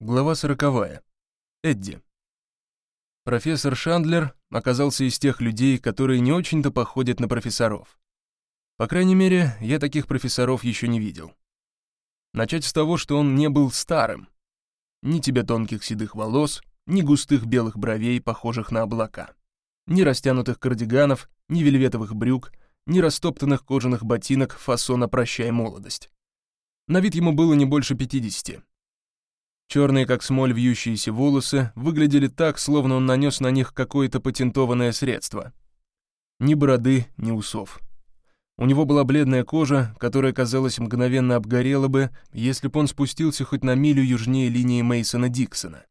Глава сороковая. Эдди. Профессор Шандлер оказался из тех людей, которые не очень-то походят на профессоров. По крайней мере, я таких профессоров еще не видел. Начать с того, что он не был старым. Ни тебе тонких седых волос, ни густых белых бровей, похожих на облака. Ни растянутых кардиганов, ни вельветовых брюк, ни растоптанных кожаных ботинок фасона «Прощай, молодость». На вид ему было не больше пятидесяти. Черные, как смоль, вьющиеся волосы выглядели так, словно он нанес на них какое-то патентованное средство. Ни бороды, ни усов. У него была бледная кожа, которая, казалось, мгновенно обгорела бы, если бы он спустился хоть на милю южнее линии Мейсона Диксона.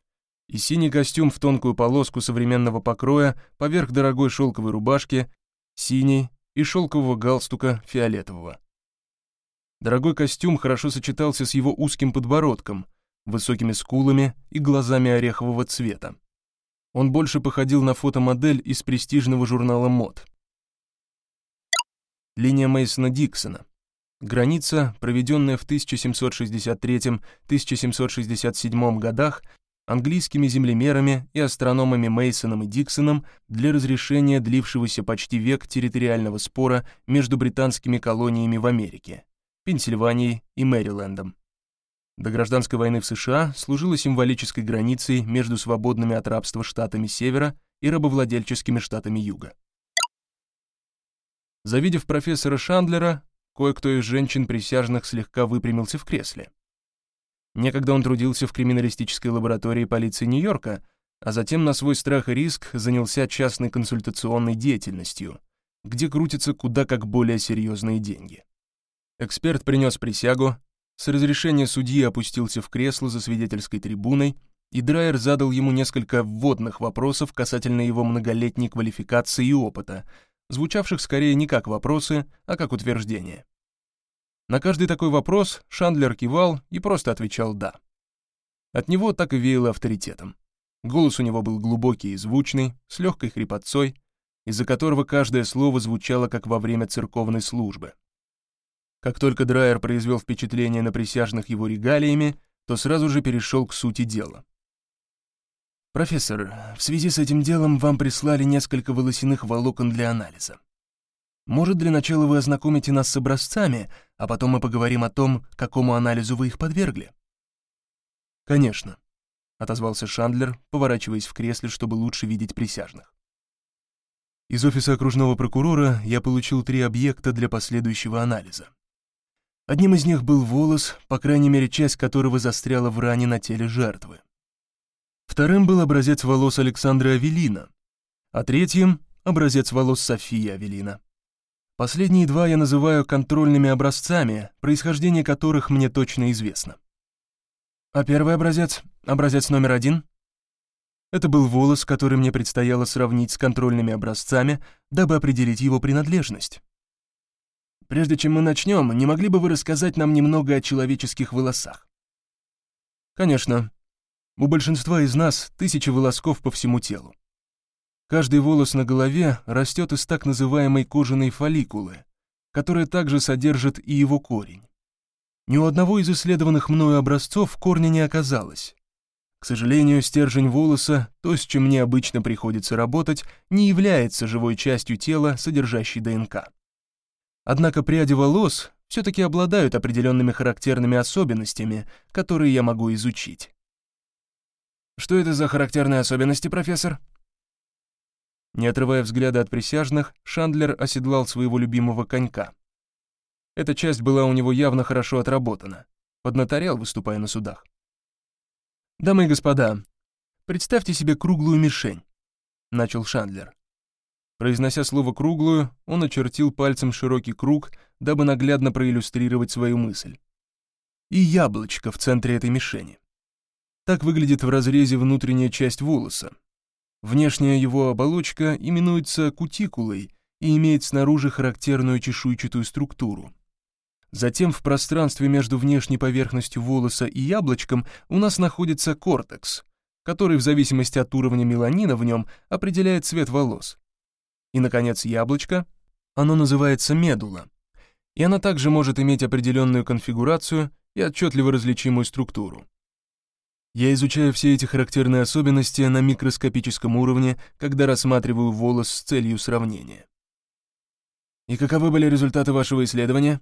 И синий костюм в тонкую полоску современного покроя поверх дорогой шелковой рубашки, синий и шелкового галстука фиолетового. Дорогой костюм хорошо сочетался с его узким подбородком — высокими скулами и глазами орехового цвета. Он больше походил на фотомодель из престижного журнала мод. Линия Мейсона Диксона. Граница, проведенная в 1763-1767 годах английскими землемерами и астрономами Мейсоном и Диксоном для разрешения длившегося почти век территориального спора между британскими колониями в Америке, Пенсильванией и Мэрилендом. До гражданской войны в США служила символической границей между свободными от рабства штатами Севера и рабовладельческими штатами Юга. Завидев профессора Шандлера, кое-кто из женщин-присяжных слегка выпрямился в кресле. Некогда он трудился в криминалистической лаборатории полиции Нью-Йорка, а затем на свой страх и риск занялся частной консультационной деятельностью, где крутятся куда как более серьезные деньги. Эксперт принес присягу, с разрешения судьи опустился в кресло за свидетельской трибуной, и Драйер задал ему несколько вводных вопросов касательно его многолетней квалификации и опыта, звучавших скорее не как вопросы, а как утверждения. На каждый такой вопрос Шандлер кивал и просто отвечал «да». От него так и веяло авторитетом. Голос у него был глубокий и звучный, с легкой хрипотцой, из-за которого каждое слово звучало как во время церковной службы. Как только Драйер произвел впечатление на присяжных его регалиями, то сразу же перешел к сути дела. «Профессор, в связи с этим делом вам прислали несколько волосяных волокон для анализа. Может, для начала вы ознакомите нас с образцами, а потом мы поговорим о том, какому анализу вы их подвергли?» «Конечно», — отозвался Шандлер, поворачиваясь в кресле, чтобы лучше видеть присяжных. Из офиса окружного прокурора я получил три объекта для последующего анализа. Одним из них был волос, по крайней мере, часть которого застряла в ране на теле жертвы. Вторым был образец волос Александра Авелина, а третьим — образец волос Софии Авелина. Последние два я называю контрольными образцами, происхождение которых мне точно известно. А первый образец, образец номер один, это был волос, который мне предстояло сравнить с контрольными образцами, дабы определить его принадлежность. Прежде чем мы начнем, не могли бы вы рассказать нам немного о человеческих волосах? Конечно. У большинства из нас тысячи волосков по всему телу. Каждый волос на голове растет из так называемой кожаной фолликулы, которая также содержит и его корень. Ни у одного из исследованных мною образцов корня не оказалось. К сожалению, стержень волоса, то, с чем мне обычно приходится работать, не является живой частью тела, содержащей ДНК. Однако пряди волос все-таки обладают определенными характерными особенностями, которые я могу изучить. Что это за характерные особенности, профессор? Не отрывая взгляда от присяжных, Шандлер оседлал своего любимого конька. Эта часть была у него явно хорошо отработана. Поднаторял, выступая на судах. «Дамы и господа, представьте себе круглую мишень», — начал Шандлер. Произнося слово «круглую», он очертил пальцем широкий круг, дабы наглядно проиллюстрировать свою мысль. И яблочко в центре этой мишени. Так выглядит в разрезе внутренняя часть волоса. Внешняя его оболочка именуется кутикулой и имеет снаружи характерную чешуйчатую структуру. Затем в пространстве между внешней поверхностью волоса и яблочком у нас находится кортекс, который в зависимости от уровня меланина в нем определяет цвет волос. И, наконец, яблочко. Оно называется медула. И она также может иметь определенную конфигурацию и отчетливо различимую структуру. Я изучаю все эти характерные особенности на микроскопическом уровне, когда рассматриваю волос с целью сравнения. И каковы были результаты вашего исследования?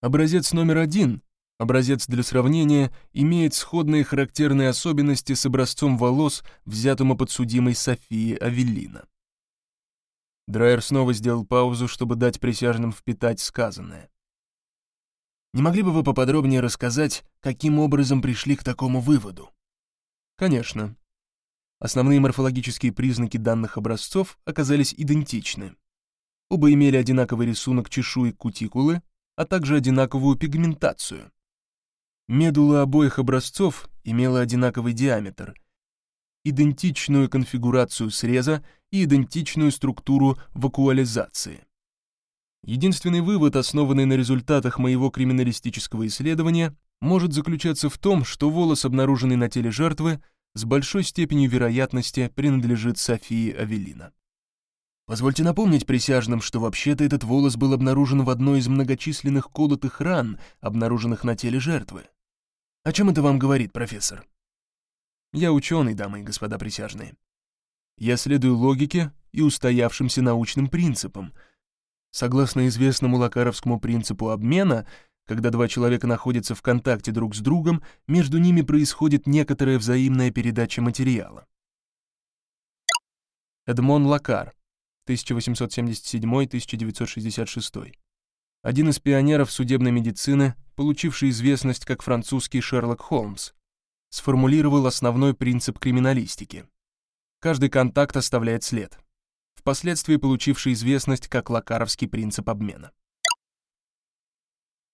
Образец номер один, образец для сравнения, имеет сходные характерные особенности с образцом волос, взятым у подсудимой Софии Авеллина. Драйер снова сделал паузу, чтобы дать присяжным впитать сказанное. Не могли бы вы поподробнее рассказать, каким образом пришли к такому выводу? Конечно. Основные морфологические признаки данных образцов оказались идентичны. Оба имели одинаковый рисунок чешуек кутикулы, а также одинаковую пигментацию. Медула обоих образцов имела одинаковый диаметр, идентичную конфигурацию среза и идентичную структуру вакуализации. Единственный вывод, основанный на результатах моего криминалистического исследования, может заключаться в том, что волос, обнаруженный на теле жертвы, с большой степенью вероятности принадлежит Софии Авелина. Позвольте напомнить присяжным, что вообще-то этот волос был обнаружен в одной из многочисленных колотых ран, обнаруженных на теле жертвы. О чем это вам говорит, профессор? Я ученый, дамы и господа присяжные. Я следую логике и устоявшимся научным принципам — Согласно известному лакаровскому принципу обмена, когда два человека находятся в контакте друг с другом, между ними происходит некоторая взаимная передача материала. Эдмон Лакар, 1877-1966. Один из пионеров судебной медицины, получивший известность как французский Шерлок Холмс, сформулировал основной принцип криминалистики. Каждый контакт оставляет след впоследствии получивший известность как лакаровский принцип обмена.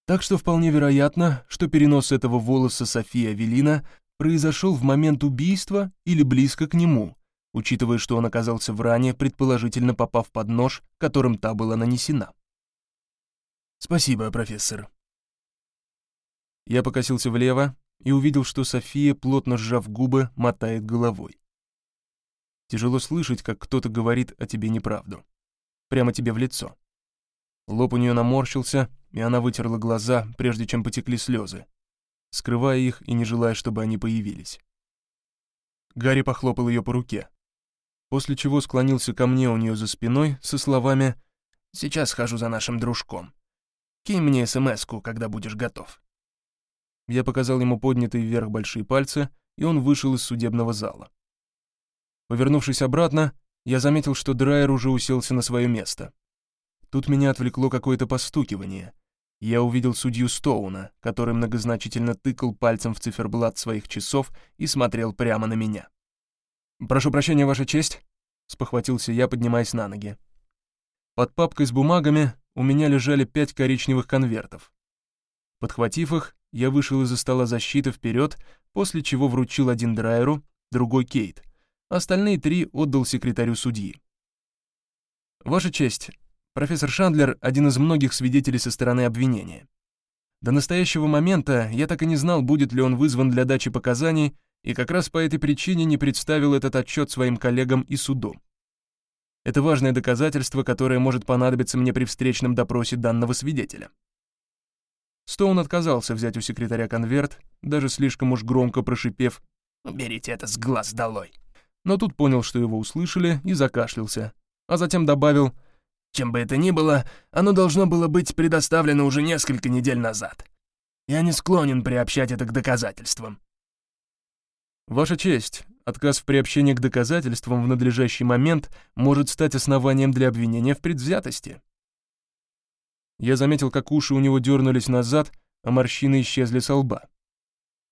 Так что вполне вероятно, что перенос этого волоса Софии Авелина произошел в момент убийства или близко к нему, учитывая, что он оказался в ране, предположительно попав под нож, которым та была нанесена. «Спасибо, профессор». Я покосился влево и увидел, что София, плотно сжав губы, мотает головой. Тяжело слышать, как кто-то говорит о тебе неправду. Прямо тебе в лицо. Лоб у нее наморщился, и она вытерла глаза, прежде чем потекли слезы, скрывая их и не желая, чтобы они появились. Гарри похлопал ее по руке, после чего склонился ко мне у нее за спиной со словами «Сейчас схожу за нашим дружком. Кинь мне смс когда будешь готов». Я показал ему поднятые вверх большие пальцы, и он вышел из судебного зала. Повернувшись обратно, я заметил, что Драйер уже уселся на свое место. Тут меня отвлекло какое-то постукивание. Я увидел судью Стоуна, который многозначительно тыкал пальцем в циферблат своих часов и смотрел прямо на меня. «Прошу прощения, Ваша честь», — спохватился я, поднимаясь на ноги. Под папкой с бумагами у меня лежали пять коричневых конвертов. Подхватив их, я вышел из-за стола защиты вперед, после чего вручил один Драйеру, другой Кейт — Остальные три отдал секретарю судьи. Ваша честь, профессор Шандлер — один из многих свидетелей со стороны обвинения. До настоящего момента я так и не знал, будет ли он вызван для дачи показаний, и как раз по этой причине не представил этот отчет своим коллегам и суду. Это важное доказательство, которое может понадобиться мне при встречном допросе данного свидетеля. Стоун отказался взять у секретаря конверт, даже слишком уж громко прошипев «Берите это с глаз долой» но тут понял, что его услышали, и закашлялся, а затем добавил «Чем бы это ни было, оно должно было быть предоставлено уже несколько недель назад. Я не склонен приобщать это к доказательствам». «Ваша честь, отказ в приобщении к доказательствам в надлежащий момент может стать основанием для обвинения в предвзятости». Я заметил, как уши у него дернулись назад, а морщины исчезли со лба.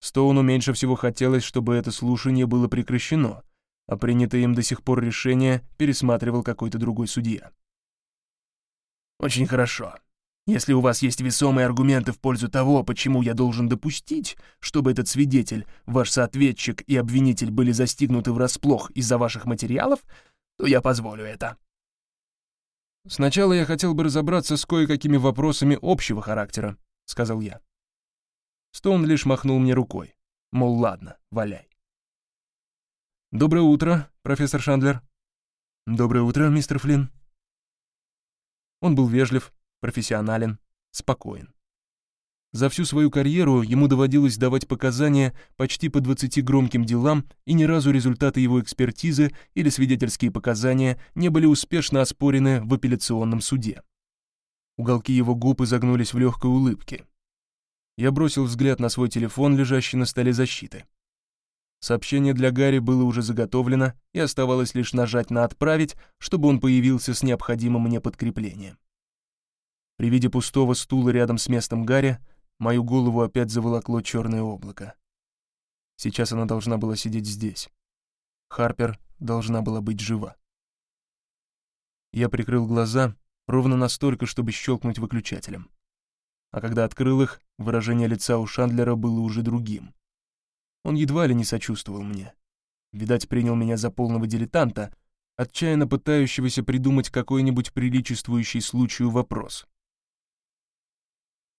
Стоуну меньше всего хотелось, чтобы это слушание было прекращено, а принятое им до сих пор решение пересматривал какой-то другой судья. «Очень хорошо. Если у вас есть весомые аргументы в пользу того, почему я должен допустить, чтобы этот свидетель, ваш соответчик и обвинитель были застигнуты врасплох из-за ваших материалов, то я позволю это». «Сначала я хотел бы разобраться с кое-какими вопросами общего характера», — сказал я. Стоун лишь махнул мне рукой, мол, ладно, валяй. «Доброе утро, профессор Шандлер». «Доброе утро, мистер Флинн». Он был вежлив, профессионален, спокоен. За всю свою карьеру ему доводилось давать показания почти по 20 громким делам, и ни разу результаты его экспертизы или свидетельские показания не были успешно оспорены в апелляционном суде. Уголки его губ изогнулись в легкой улыбке. Я бросил взгляд на свой телефон, лежащий на столе защиты. Сообщение для Гарри было уже заготовлено, и оставалось лишь нажать на «Отправить», чтобы он появился с необходимым мне подкреплением. При виде пустого стула рядом с местом Гарри мою голову опять заволокло черное облако. Сейчас она должна была сидеть здесь. Харпер должна была быть жива. Я прикрыл глаза ровно настолько, чтобы щелкнуть выключателем. А когда открыл их, выражение лица у Шандлера было уже другим. Он едва ли не сочувствовал мне. Видать, принял меня за полного дилетанта, отчаянно пытающегося придумать какой-нибудь приличествующий случаю вопрос.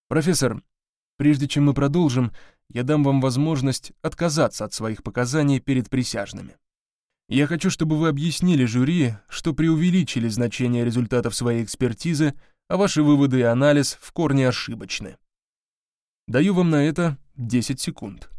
«Профессор, прежде чем мы продолжим, я дам вам возможность отказаться от своих показаний перед присяжными. Я хочу, чтобы вы объяснили жюри, что преувеличили значение результатов своей экспертизы, а ваши выводы и анализ в корне ошибочны. Даю вам на это 10 секунд.